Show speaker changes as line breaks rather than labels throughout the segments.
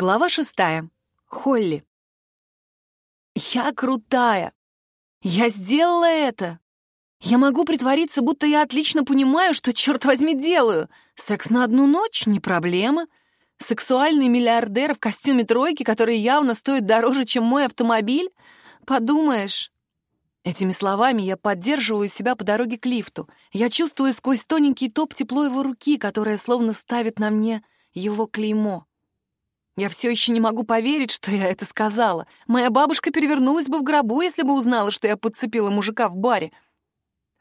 Глава шестая. Холли. Я крутая. Я сделала это. Я могу притвориться, будто я отлично понимаю, что, черт возьми, делаю. Секс на одну ночь — не проблема. Сексуальный миллиардер в костюме тройки, который явно стоит дороже, чем мой автомобиль? Подумаешь. Этими словами я поддерживаю себя по дороге к лифту. Я чувствую сквозь тоненький топ тепло его руки, которое словно ставит на мне его клеймо. Я все еще не могу поверить, что я это сказала. Моя бабушка перевернулась бы в гробу, если бы узнала, что я подцепила мужика в баре.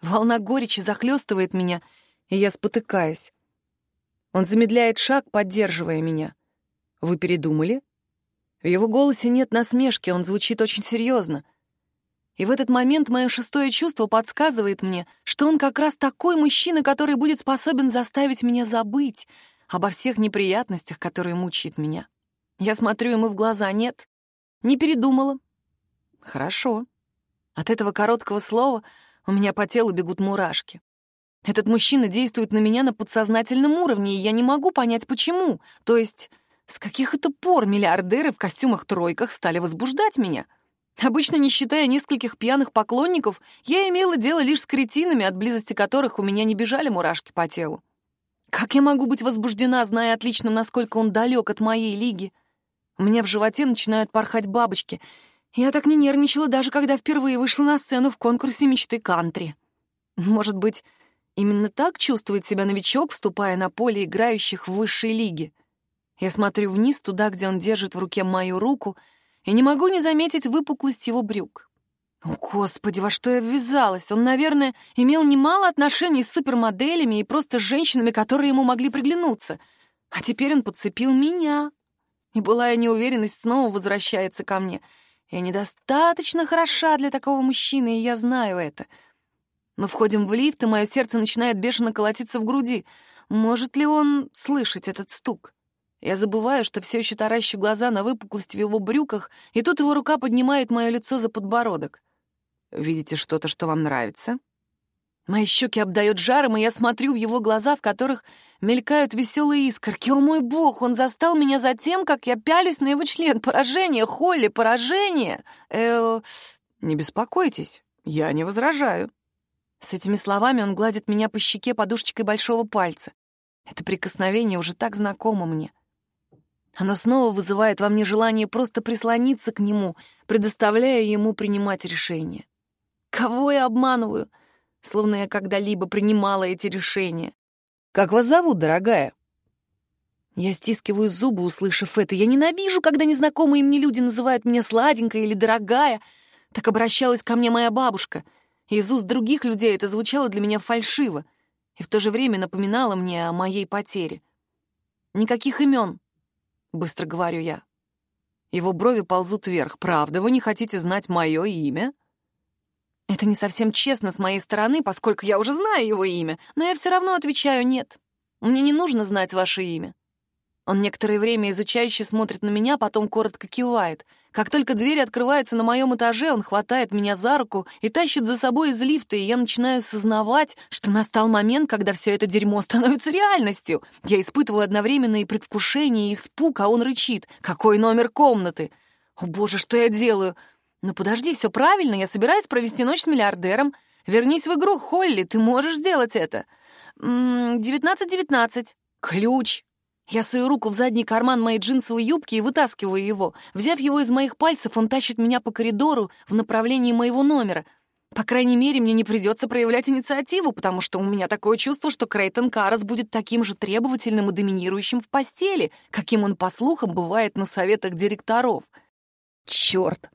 Волна горечи захлестывает меня, и я спотыкаюсь. Он замедляет шаг, поддерживая меня. «Вы передумали?» В его голосе нет насмешки, он звучит очень серьезно. И в этот момент мое шестое чувство подсказывает мне, что он как раз такой мужчина, который будет способен заставить меня забыть обо всех неприятностях, которые мучают меня. Я смотрю ему в глаза. Нет, не передумала. Хорошо. От этого короткого слова у меня по телу бегут мурашки. Этот мужчина действует на меня на подсознательном уровне, и я не могу понять, почему. То есть, с каких это пор миллиардеры в костюмах-тройках стали возбуждать меня? Обычно, не считая нескольких пьяных поклонников, я имела дело лишь с кретинами, от близости которых у меня не бежали мурашки по телу. Как я могу быть возбуждена, зная отлично, насколько он далек от моей лиги? У меня в животе начинают порхать бабочки. Я так не нервничала, даже когда впервые вышла на сцену в конкурсе мечты кантри. Может быть, именно так чувствует себя новичок, вступая на поле играющих в высшей лиге? Я смотрю вниз, туда, где он держит в руке мою руку, и не могу не заметить выпуклость его брюк. О, Господи, во что я ввязалась? Он, наверное, имел немало отношений с супермоделями и просто с женщинами, которые ему могли приглянуться. А теперь он подцепил меня. И былая неуверенность снова возвращается ко мне. Я недостаточно хороша для такого мужчины, и я знаю это. Мы входим в лифт, и мое сердце начинает бешено колотиться в груди. Может ли он слышать этот стук? Я забываю, что все еще таращу глаза на выпуклость в его брюках, и тут его рука поднимает мое лицо за подбородок. «Видите что-то, что вам нравится?» Мои щеки обдают жаром, и я смотрю в его глаза, в которых мелькают веселые искорки. О мой бог, он застал меня за тем, как я пялюсь на его член. Поражение, Холли, поражение! Э, не беспокойтесь, я не возражаю. С этими словами он гладит меня по щеке подушечкой большого пальца. Это прикосновение уже так знакомо мне. Оно снова вызывает во мне желание просто прислониться к нему, предоставляя ему принимать решение. Кого я обманываю? словно я когда-либо принимала эти решения. «Как вас зовут, дорогая?» Я стискиваю зубы, услышав это. Я ненавижу, когда незнакомые мне люди называют меня сладенькая или дорогая. Так обращалась ко мне моя бабушка. Из уст других людей это звучало для меня фальшиво и в то же время напоминало мне о моей потере. «Никаких имен», — быстро говорю я. Его брови ползут вверх. «Правда, вы не хотите знать мое имя?» Это не совсем честно с моей стороны, поскольку я уже знаю его имя, но я все равно отвечаю «нет». Мне не нужно знать ваше имя. Он некоторое время изучающе смотрит на меня, потом коротко кивает. Как только двери открываются на моем этаже, он хватает меня за руку и тащит за собой из лифта, и я начинаю осознавать, что настал момент, когда все это дерьмо становится реальностью. Я испытываю одновременно и предвкушение, и испуг, а он рычит. «Какой номер комнаты?» «О боже, что я делаю?» «Ну подожди, все правильно, я собираюсь провести ночь с миллиардером. Вернись в игру, Холли, ты можешь сделать это». «Девятнадцать-девятнадцать». «Ключ». Я свою руку в задний карман моей джинсовой юбки и вытаскиваю его. Взяв его из моих пальцев, он тащит меня по коридору в направлении моего номера. По крайней мере, мне не придется проявлять инициативу, потому что у меня такое чувство, что Крейтон Карас будет таким же требовательным и доминирующим в постели, каким он, по слухам, бывает на советах директоров. Черт!